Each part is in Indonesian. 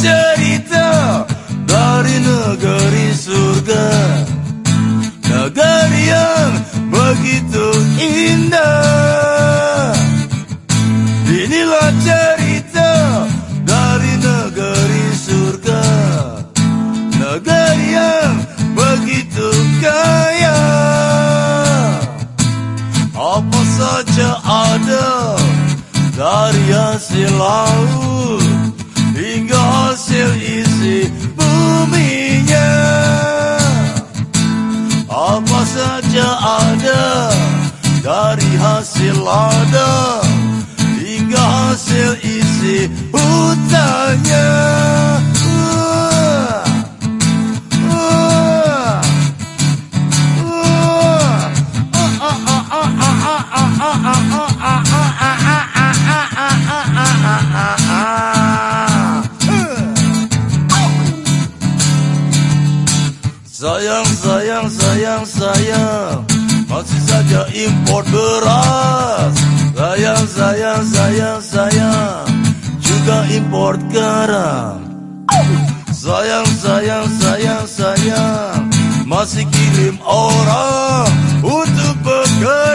cerita dari negeri surga. Negeri yang begitu indah. Inilah cerita dari negeri surga. Negeri yang begitu kaya. Apa saja ada dari hasil laut? Hasil isi buminya. Apa saja ada dari hasil ladang hingga hasil isi hutannya Sayang, sayang, sayang, sayang. Masih saja impor beras. Sayang, sayang, sayang, sayang. Juga impor garam. Sayang, sayang, sayang, sayang. Masih kirim orang Untuk bekerja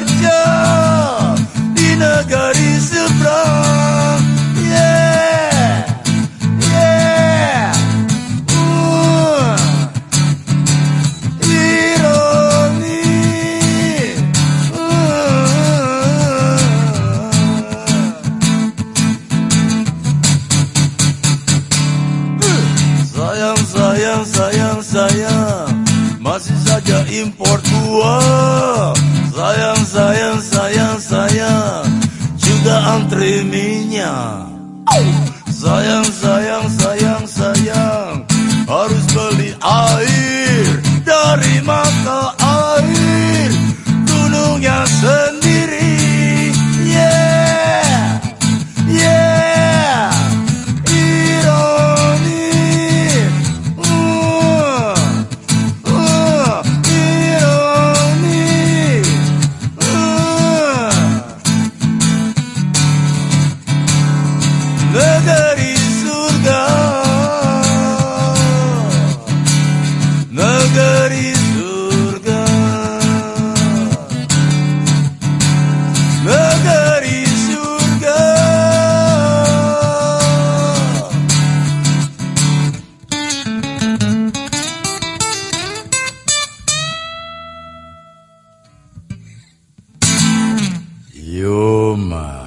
Masih saja impor buah Sayang, sayang, sayang, sayang. Juga antri minyak. Sayang, sayang, sayang, sayang. Harus beli air Dari mata air. Gunungnya sendiri Negeri surga. Negeri surga. Negeri surga. Yoma